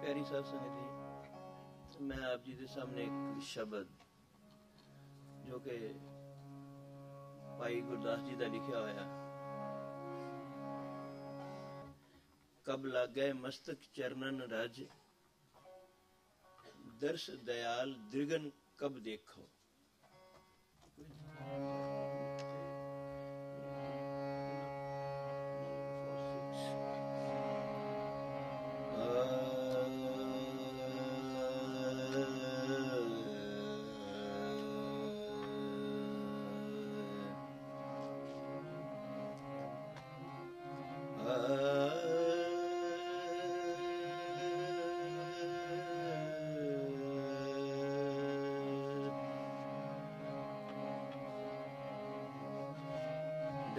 ਪਿਆਰੀ ਸਾਹਿਬ ਸੰਗਤ ਜੀ ਮੈਂ ਆਪ ਜੀ ਦੇ ਸਾਹਮਣੇ ਇੱਕ ਸ਼ਬਦ ਜੋ ਕਿ ਭਾਈ ਗੁਰਦਾਸ ਜੀ ਦਾ ਲਿਖਿਆ ਹੋਇਆ ਕਬ ਲਾਗੇ ਮਸਤਕ ਚਰਨਨ ਰਜ ਦਰਸ ਦਇਆਲ ਦ੍ਰਿਗਨ ਕਬ ਦੇਖੋ Música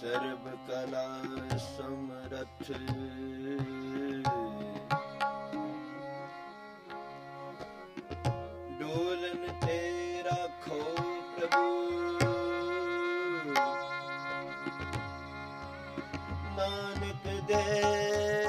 ਸਰਬ ਕਲਾ ਸਮਰਥ। ਡੋਲਨ ਤੇ ਰੱਖੋ ਪ੍ਰਭੂ। ਨਾਨਕ ਦੇ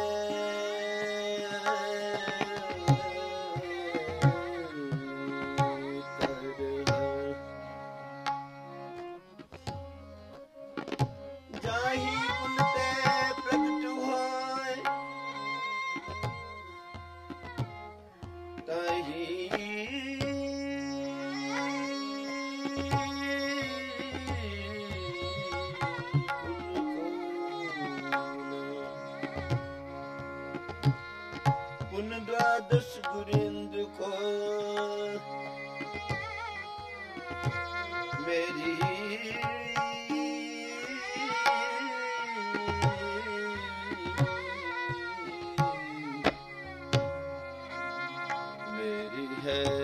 ਪੁਨ ਦਵਾਦਸ ਗੁਰਿੰਦ ਕੋ। ਮੇਰੀ ਮੇਰੀ ਹੈ